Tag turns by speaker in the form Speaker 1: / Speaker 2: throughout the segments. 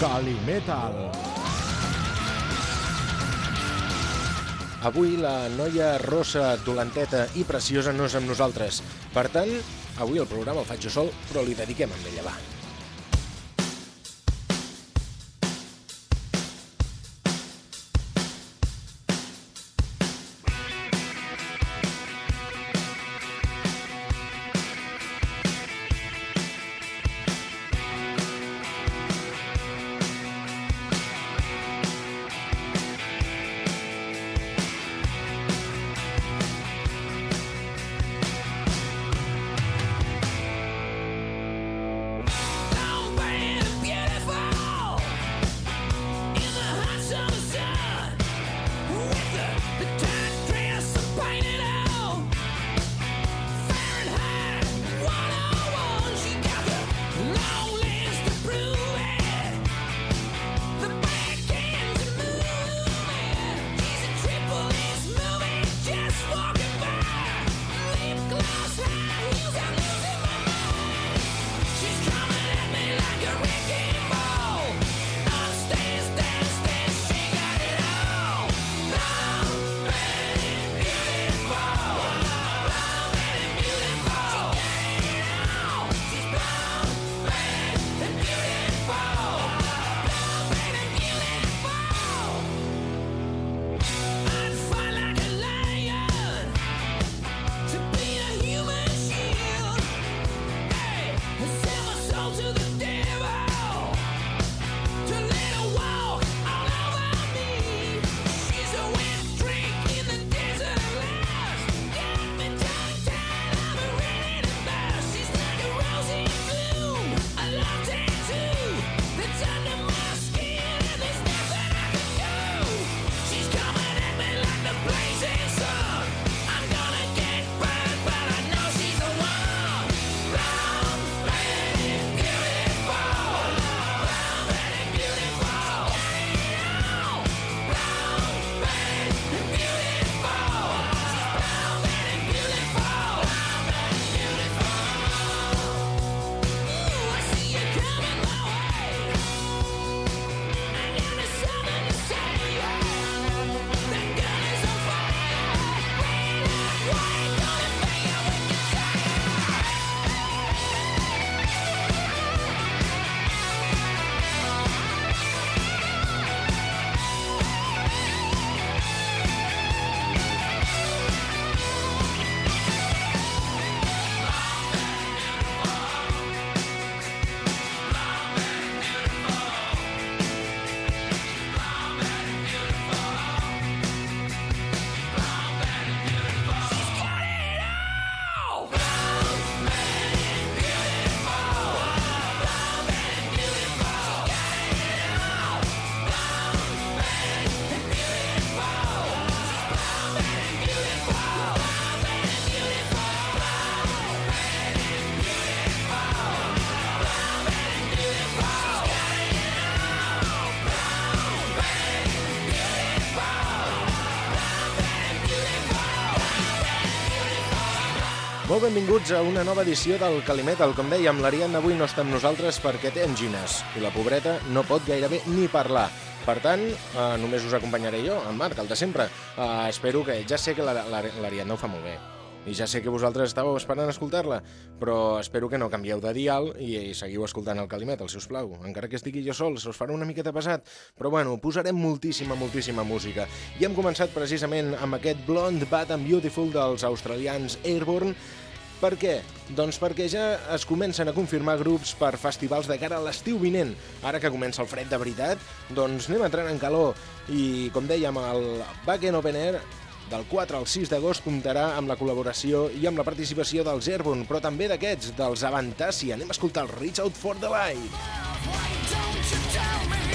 Speaker 1: Calimetal.
Speaker 2: Avui la noia rossa, dolenteta i preciosa no és amb nosaltres. Per tant, avui el programa el faig jo sol, però li dediquem amb ella, va. Molt benvinguts a una nova edició del Calimetal. Com dèiem, l'Ariadna avui no està amb nosaltres perquè té angines i la pobreta no pot gairebé ni parlar. Per tant, eh, només us acompanyaré jo, en Marc, el de sempre. Eh, espero que... Ja sé que l'Ariadna ho fa molt bé i ja sé que vosaltres estàveu esperant escoltar-la, però espero que no canvieu de dial i, i seguiu escoltant el Calimet, si us plau. Encara que estigui jo sol, se us farà una miqueta pesat, però bueno, posarem moltíssima, moltíssima música. I hem començat precisament amb aquest Blonde Bad and Beautiful dels australians Airborne, per què? Doncs perquè ja es comencen a confirmar grups per festivals de cara a l'estiu vinent. Ara que comença el fred de veritat, doncs anem entrant en calor. I, com dèiem, el Backen Open Air del 4 al 6 d'agost comptarà amb la col·laboració i amb la participació dels Airborne, però també d'aquests, dels Avantasia. Anem a escoltar el Reach Out for the Light. Why don't you tell me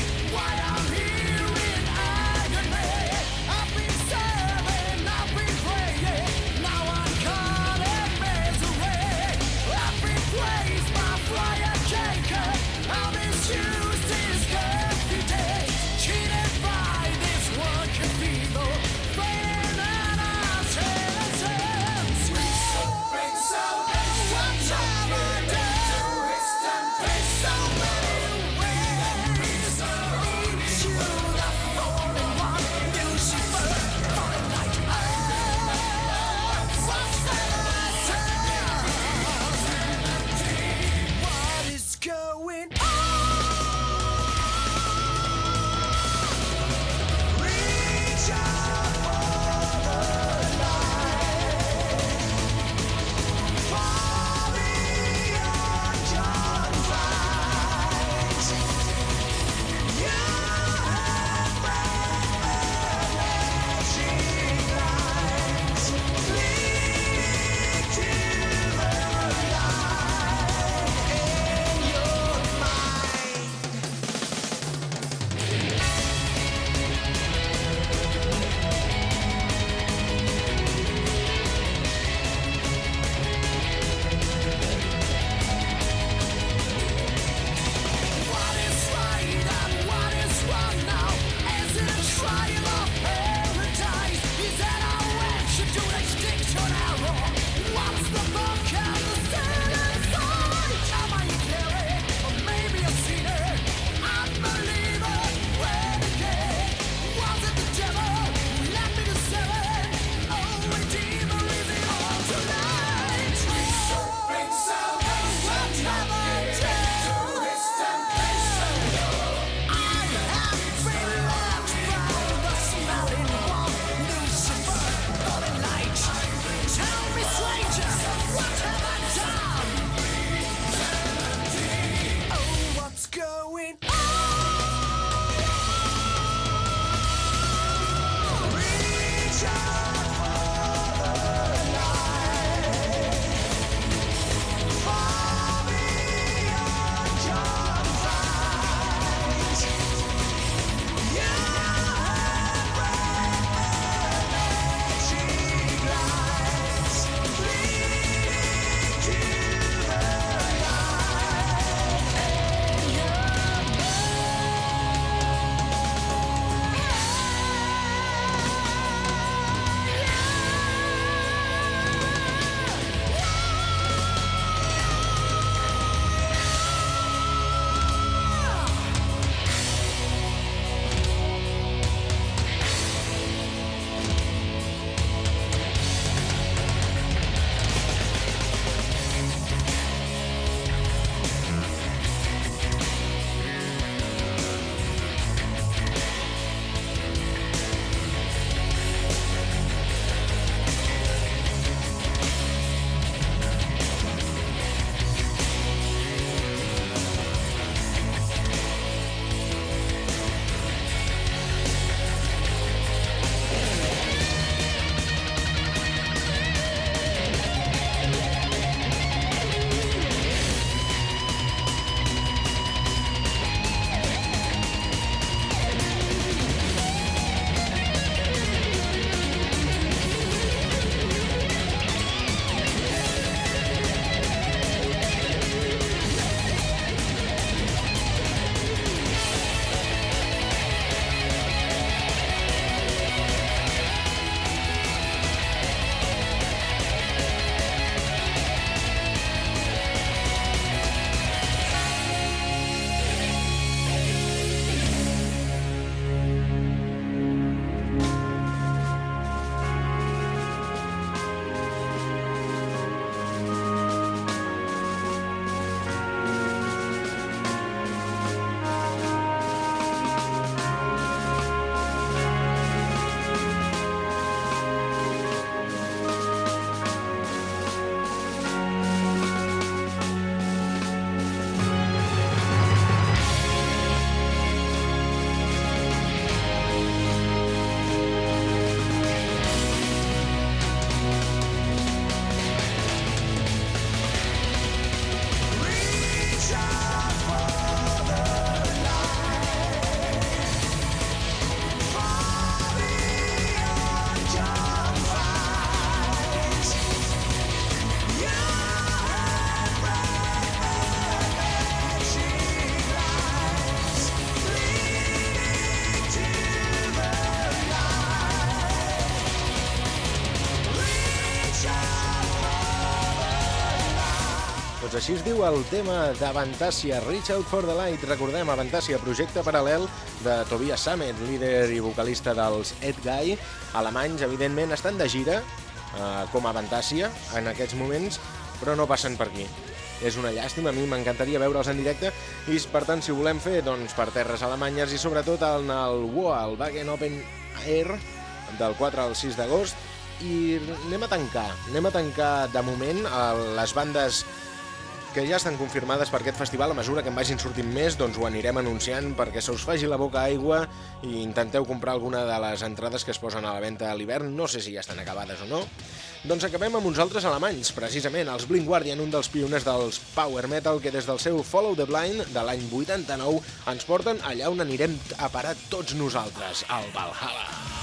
Speaker 1: Així es diu el tema d'Avantasia, Reach Out for the Light. Recordem, Avantasia, projecte paral·lel de Tobias Sammet, líder i vocalista dels Ed Guy. Alemanys, evidentment, estan de gira, eh, com Avantasia, en aquests moments, però no passen per aquí. És una llàstima, a mi m'encantaria veure'ls en directe i, per tant, si volem fer, doncs, per terres alemanyes i sobretot en el WOA, el Wagen Open Air, del 4 al 6 d'agost, i anem a tancar, anem a tancar de moment les bandes que ja estan confirmades per aquest festival. A mesura que en vagin sortint més, doncs ho anirem anunciant perquè se us faci la boca aigua i intenteu comprar alguna de les entrades que es posen a la venda a l'hivern. No sé si ja estan acabades o no. Doncs acabem amb uns altres alemanys, precisament els Blink Guardian, un dels pioners dels power metal que des del seu Follow the Blind de l'any 89 ens porten allà on anirem a parar tots nosaltres, al Valhalla.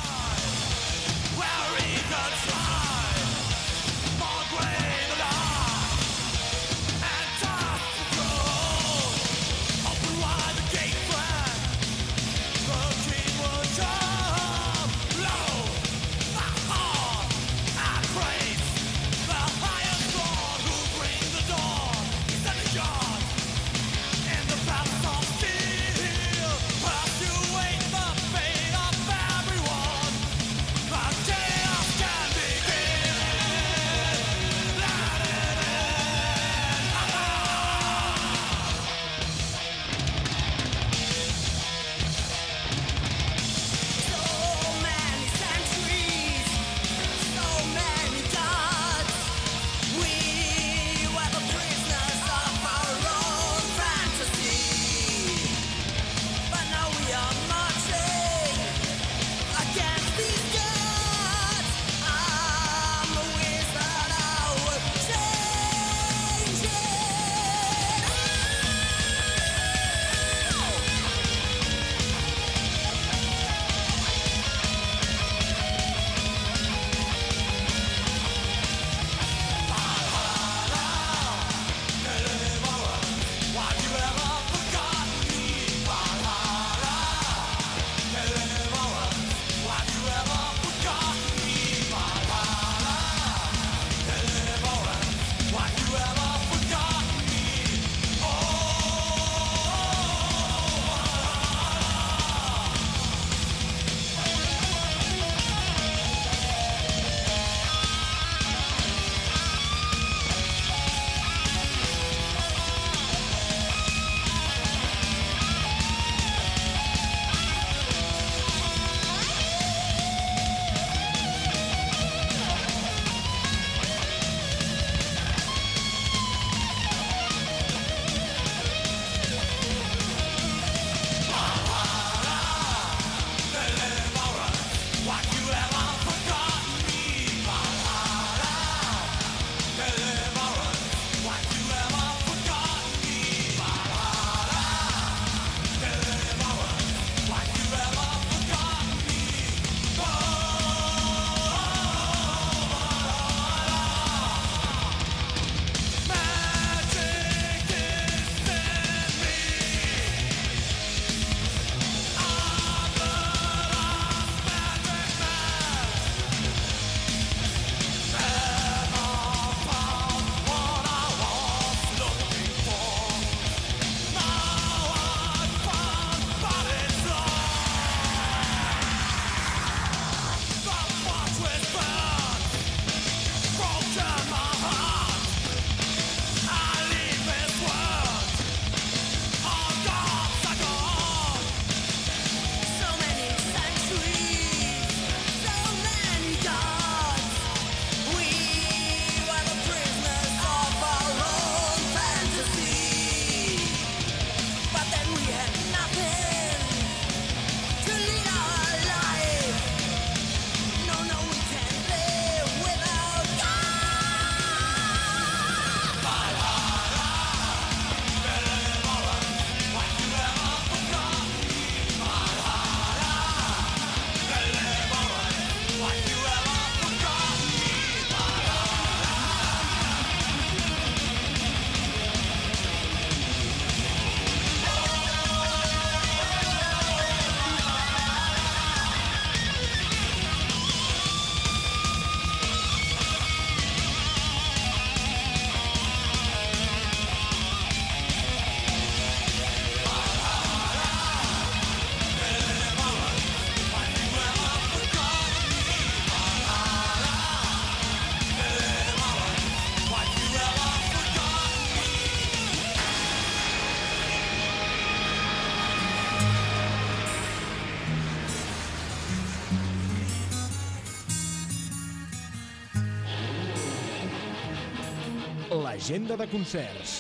Speaker 3: L'agenda de concerts.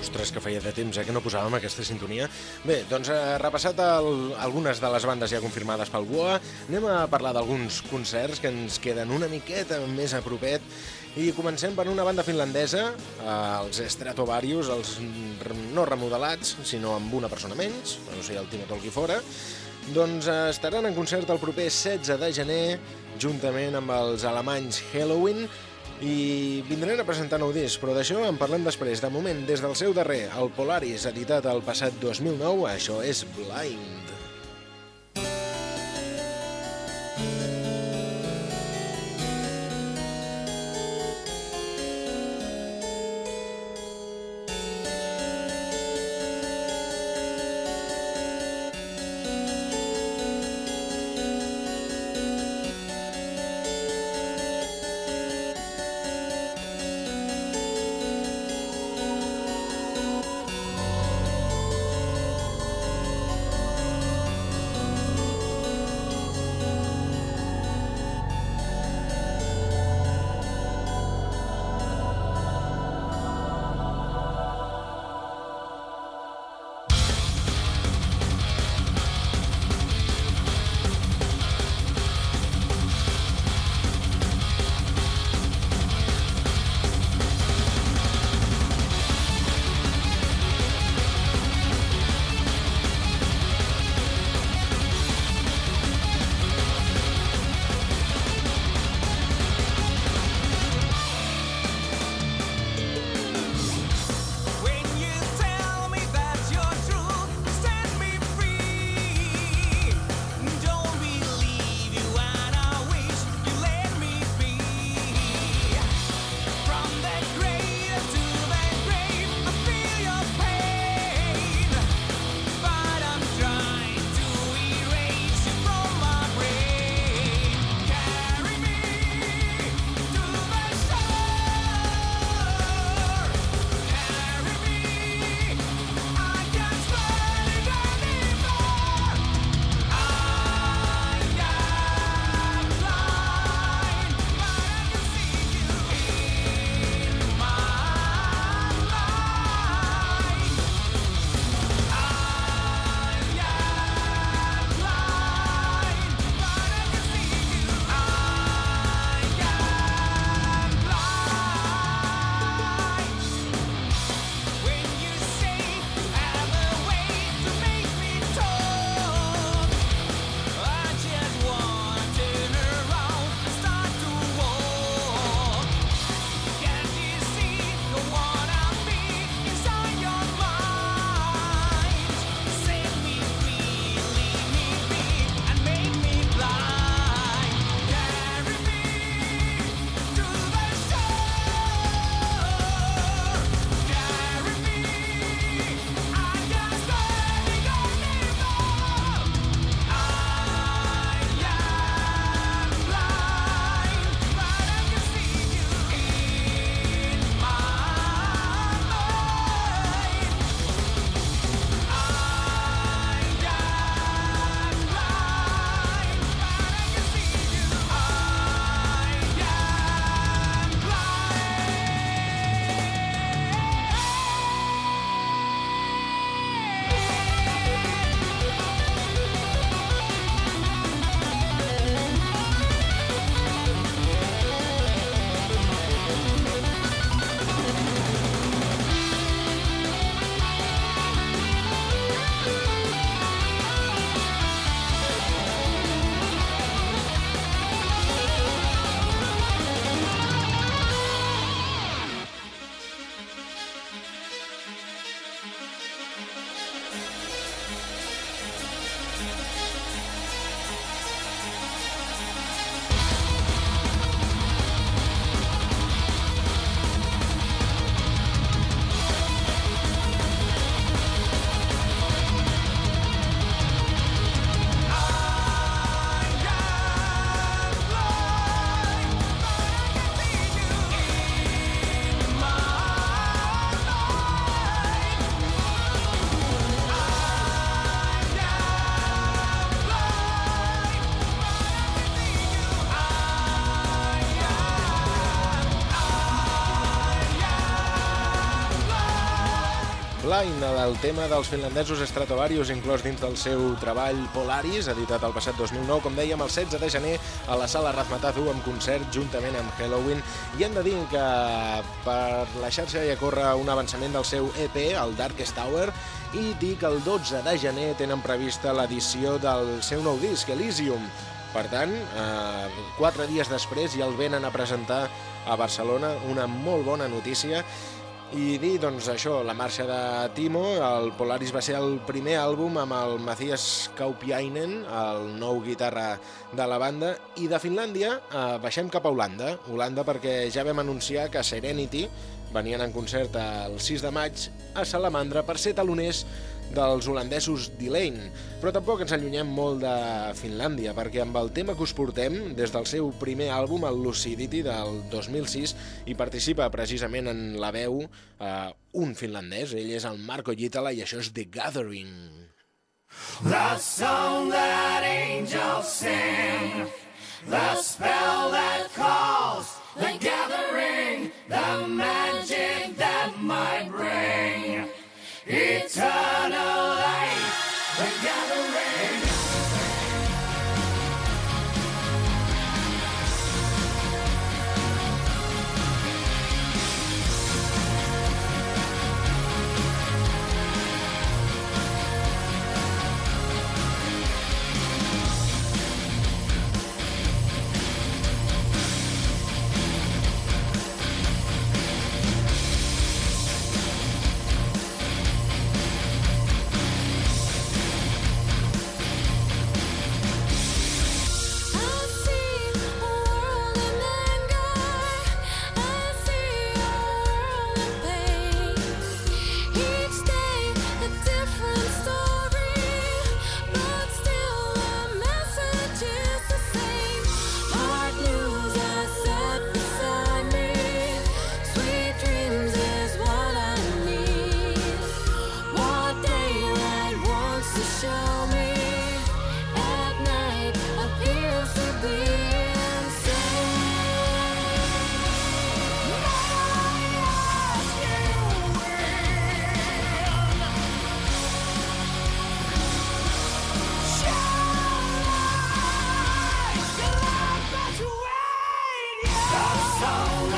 Speaker 1: Ostres, que feia de temps eh, que no posàvem aquesta sintonia. Bé, doncs eh, repassat el, algunes de les bandes ja confirmades pel BUA, anem a parlar d'alguns concerts que ens queden una miqueta més a propet i comencem per una banda finlandesa, eh, els Stratovarius, els no remodelats, sinó amb una persona menys, no sé, el Timo Tolki fora, doncs eh, estaran en concert el proper 16 de gener, juntament amb els alemanys Halloween, i vindran a presentar nou disc, però d'això en parlem després. De moment, des del seu darrer, el Polaris, editat el passat 2009, això és Blind. Blind, el tema dels finlandesos Stratovarius, inclòs dins del seu treball Polaris, editat el passat 2009, com dèiem, el 16 de gener a la sala Razmataz 1 amb concert juntament amb Halloween. I hem de dir que per la xarxa ja corre un avançament del seu EP, el Darkest Tower, i dir que el 12 de gener tenen prevista l'edició del seu nou disc, Elysium. Per tant, eh, quatre dies després ja el venen a presentar a Barcelona, una molt bona notícia i dir, doncs, això, la marxa de Timo, el Polaris va ser el primer àlbum amb el Matthias Kaupiainen, el nou guitarra de la banda, i de Finlàndia eh, baixem cap a Holanda, Holanda perquè ja vam anunciar que Serenity venien en concert el 6 de maig a Salamandra per ser taloners dels holandesos d'Elaine. Però tampoc ens allunyem molt de Finlàndia, perquè amb el tema que us portem, des del seu primer àlbum, el Lucidity, del 2006, hi participa precisament en la veu eh, un finlandès, ell és el Marco Gitala i això és The Gathering. The song that angels sing The spell that calls The gathering The magic that might bring eternal Oh.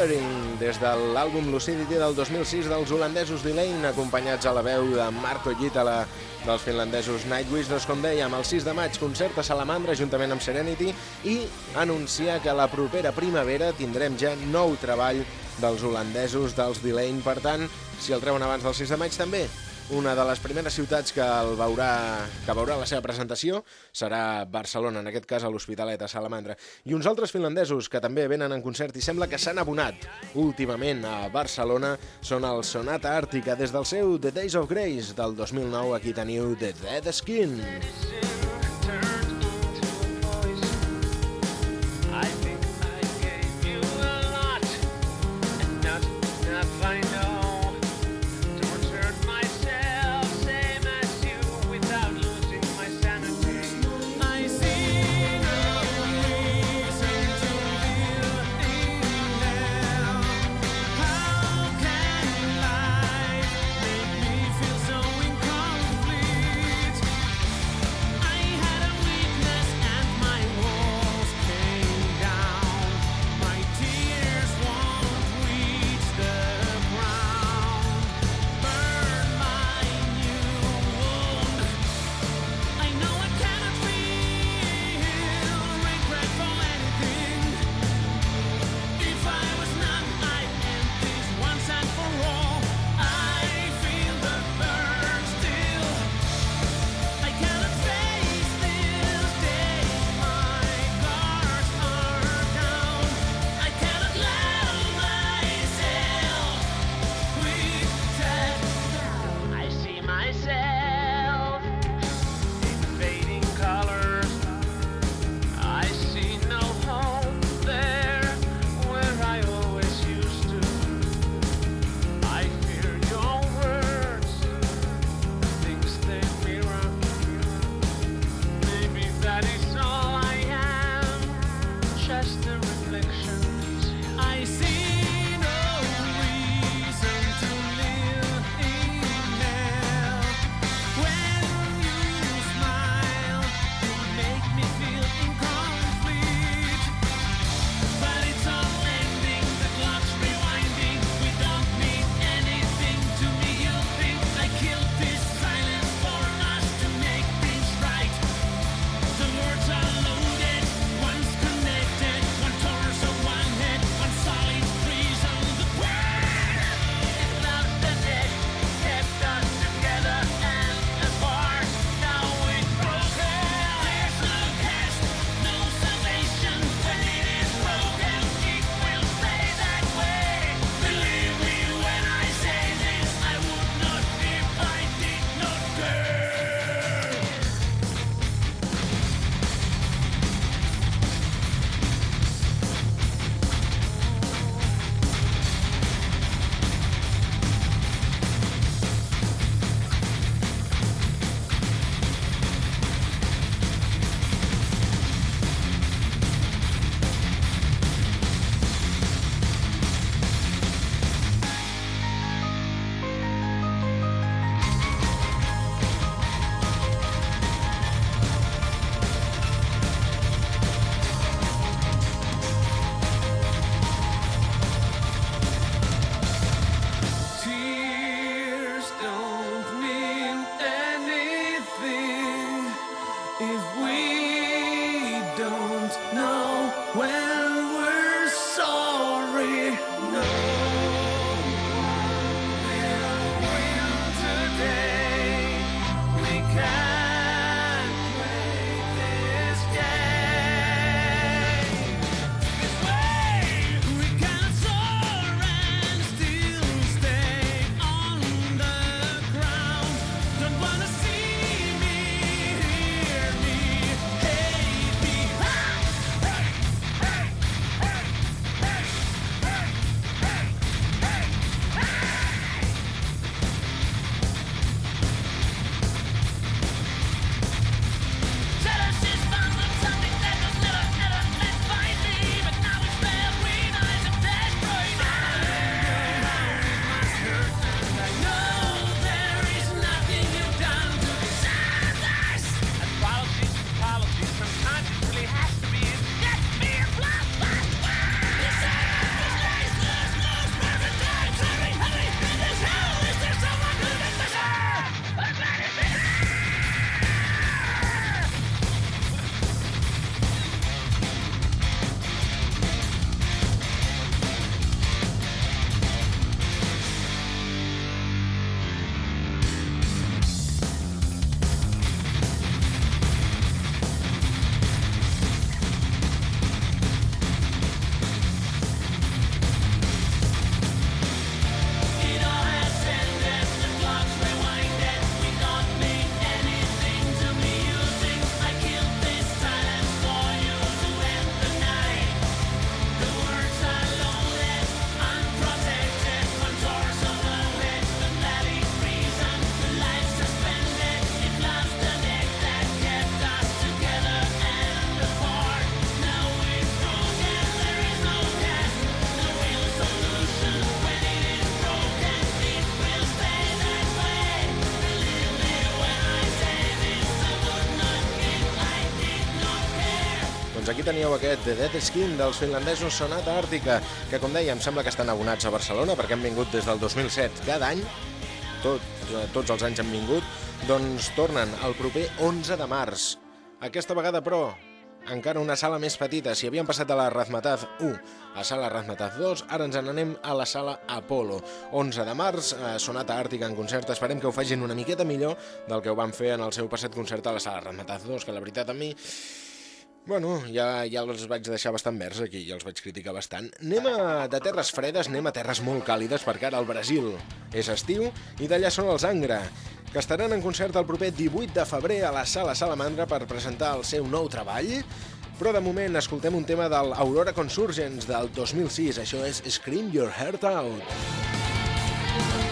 Speaker 1: Gathering, des de l'àlbum Lucidity del 2006 dels holandesos d'Elaine, acompanyats a la veu de Marco Gitala dels finlandesos Nightwish, doncs com dèiem, el 6 de maig concert a Salamandra juntament amb Serenity i anunciar que la propera primavera tindrem ja nou treball dels holandesos dels d'Elaine, per tant, si el treuen abans del 6 de maig també, una de les primeres ciutats que el veurà, que veurà la seva presentació serà Barcelona, en aquest cas a l'Hospitalet, a Salamandra. I uns altres finlandesos que també venen en concert i sembla que s'han abonat últimament a Barcelona són el Sonata Àrtica des del seu The Days of Grace del 2009. Aquí teniu The Dead Skin. I know
Speaker 4: aquí teníeu aquest The Dead Skin dels finlandesos Sonata Àrtica, que com dèiem sembla que estan abonats a Barcelona perquè han vingut des del 2007 cada any, tot, eh, tots els anys han vingut, doncs tornen el proper 11 de març. Aquesta vegada, però, encara una sala més petita. Si havíem passat de la Razmataz 1 a sala Razmataz 2, ara ens n'anem a la sala Apolo. 11 de març, eh, Sonata Àrtica en concert. Esperem que ho facin una miqueta millor del que ho van fer en el seu passat concert a la sala Razmataz 2, que la veritat a mi Bueno, ja, ja els vaig deixar bastant verds aquí, ja els vaig criticar bastant. Anem a, de terres fredes, anem a terres molt càlides, perquè ara al Brasil és estiu, i d'allà són els Angra, que estaran en concert el proper 18 de febrer a la Sala Salamandra per presentar el seu nou treball, però de moment escoltem un tema del Aurora Consurgence del 2006, això és Scream Your Heart Out.
Speaker 2: Doncs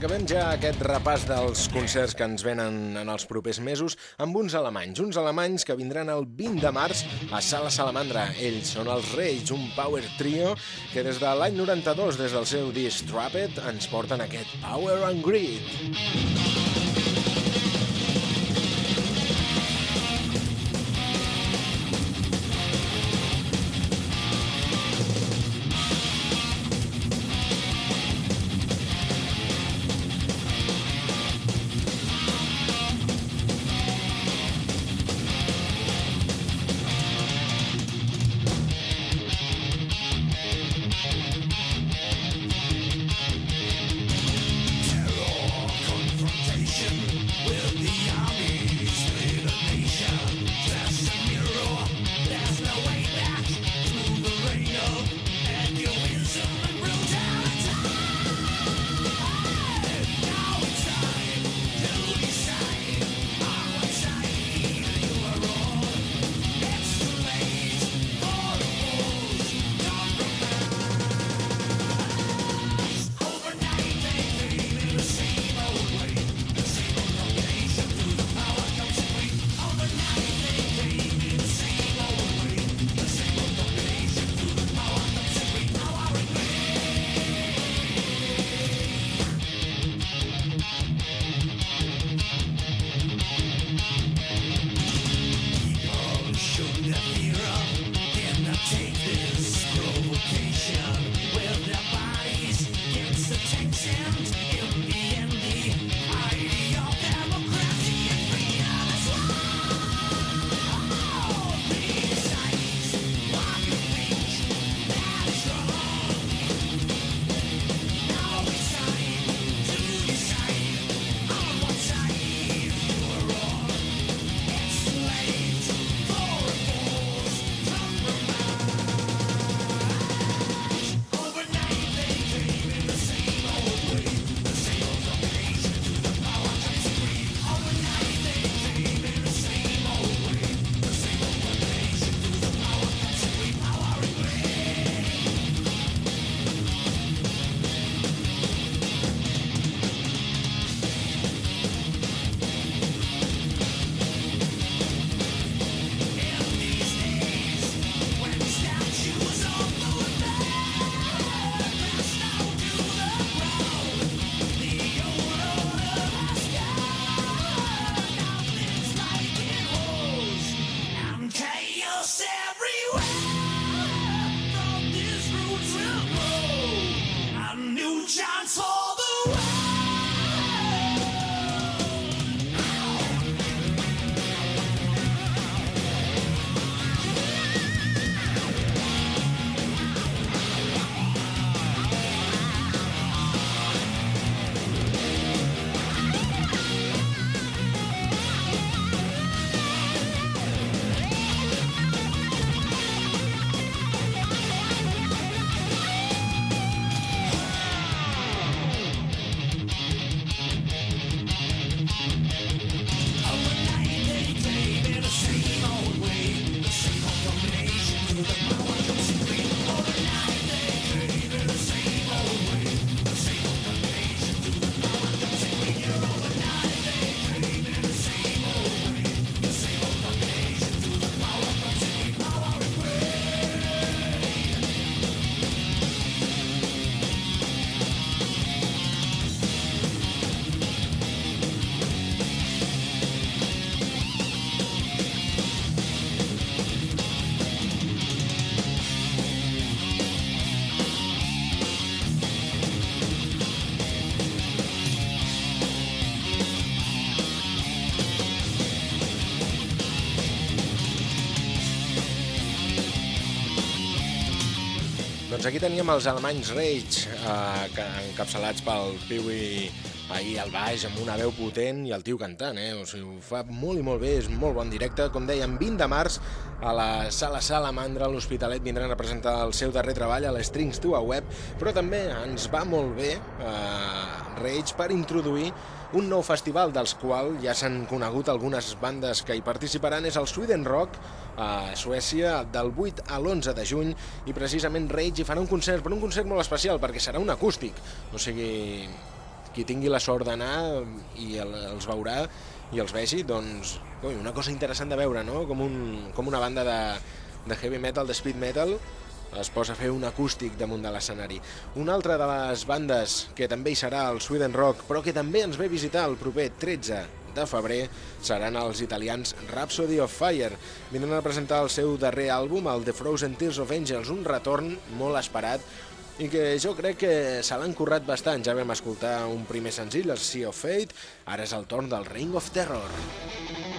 Speaker 2: acabem ja aquest repàs dels concerts que ens venen en els propers mesos amb uns alemanys, uns alemanys que vindran el 20 de març a Sala Salamandra. Ells són els Rage, un power trio que des de l'any 92, des del seu disc Trapped, ens porten aquest Power and Greed. Doncs aquí teníem els alemanys Rage, eh, encapçalats pel Piwi ahir al baix amb una veu potent i el tio cantant, eh? O sigui, ho fa molt i molt bé, és molt bon directe. Com dèiem, 20 de març a la Sala Salamandra, a l'Hospitalet, vindran a presentar el seu darrer treball a l'Strings to a Web, però també ens va molt bé eh, Rage per introduir un nou festival dels quals ja s'han conegut algunes bandes que hi participaran, és el Sweden Rock a Suècia del 8 a l'11 de juny i precisament Rage hi farà un concert, però un concert molt especial perquè serà un acústic, o sigui,
Speaker 1: qui tingui la sort d'anar i el, els veurà i els vegi, doncs, ui, una cosa interessant de veure, no? Com, un, com una banda de, de heavy metal, de speed metal, es posa a fer un acústic damunt de l'escenari. Una altra de les bandes que també hi serà el Sweden Rock, però que també ens ve a visitar el proper 13 de febrer, seran els italians Rhapsody of Fire. Vindran a presentar el seu darrer àlbum, el The Frozen Tears of Angels, un retorn molt esperat i que jo crec que se l'han currat bastant. Ja vam escoltar un primer senzill, el Sea of Fate, ara és el torn del Ring of Terror.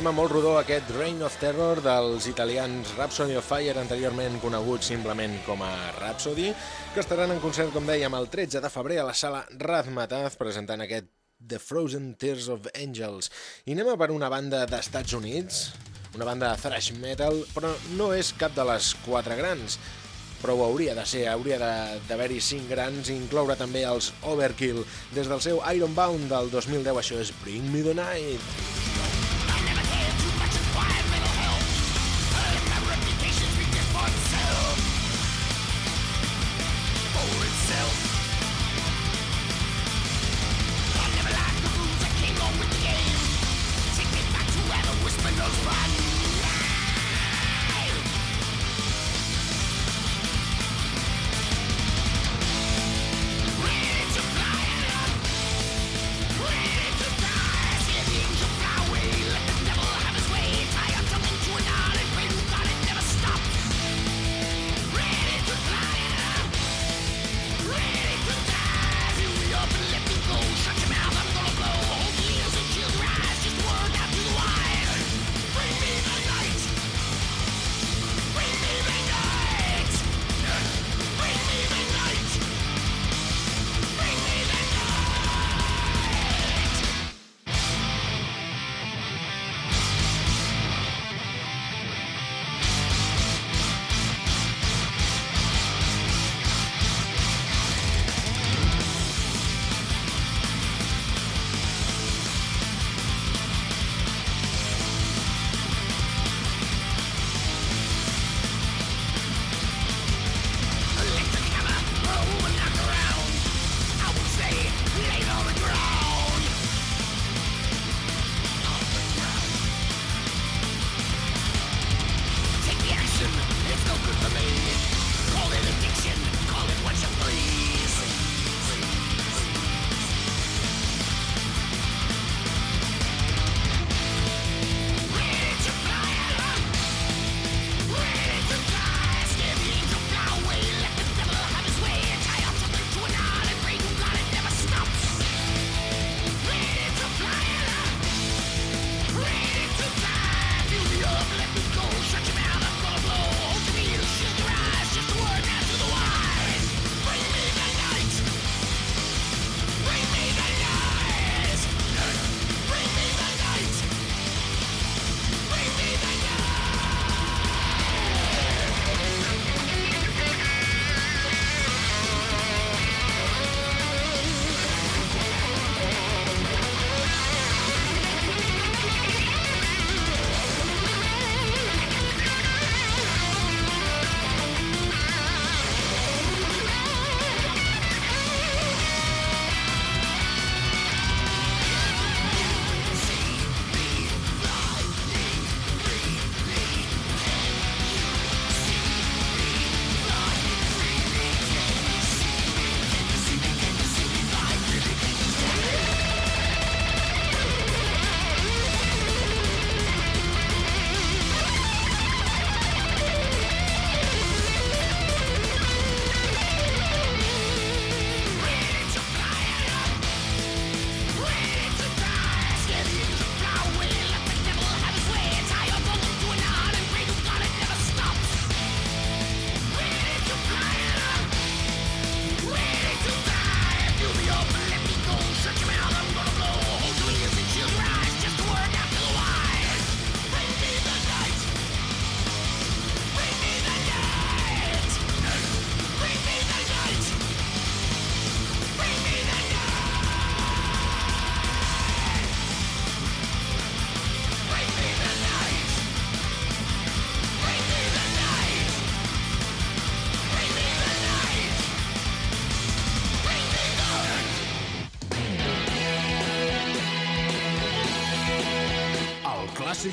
Speaker 2: Tema molt rodó aquest Reign of Terror dels italians Rhapsody of Fire, anteriorment conegut simplement com a Rhapsody, que estaran en concert, com dèiem, el 13 de febrer a la sala Razmataz presentant aquest The Frozen Tears of Angels. I anem a per una banda d'Estats Units, una banda de thrash metal, però no és cap de les quatre grans però ho hauria de ser, hauria d'haver-hi cinc grans i incloure també els Overkill. Des del seu Ironbound del 2010, això és Bring Me The Night.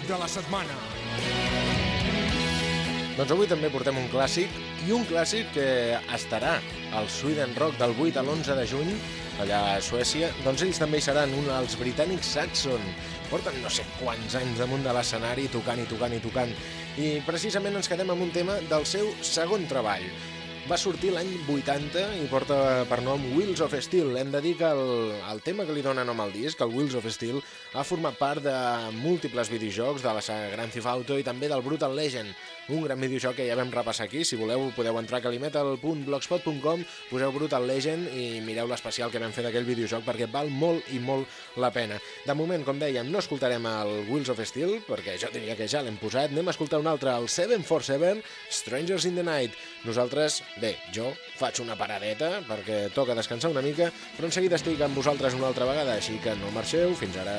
Speaker 1: De la setmana.
Speaker 2: Doncs avui també portem un clàssic i un clàssic que estarà al Sweden Rock del 8 a l'11 de juny allà a Suècia, doncs ells també hi seran un dels britànics Saxon. Porten no sé quants anys damunt de l'escenari tocant i tocant i tocant. I precisament ens quedem amb un tema del seu segon treball.
Speaker 1: Va sortir l'any 80 i porta per nom Wheels of Steel. Hem de dir que el, el tema que li dona nom al disc, el Wheels of Steel, ha format part de múltiples videojocs de la saga Grand Theft Auto i també del Brutal Legend, un gran videojoc que ja vam repassar aquí. Si voleu, podeu entrar a calimetal.blogspot.com, poseu Brutal Legend i mireu l'especial que vam fer d'aquell videojoc perquè val molt i molt la pena. De moment, com dèiem, no escoltarem el Wheels of Steel, perquè jo diria que ja l'hem posat. Anem a escoltar un altre, el 747, Strangers in the Night. Nosaltres, bé, jo faig una paradeta perquè toca descansar una mica, però en seguida estic amb vosaltres una altra vegada, així que no marxeu, fins ara...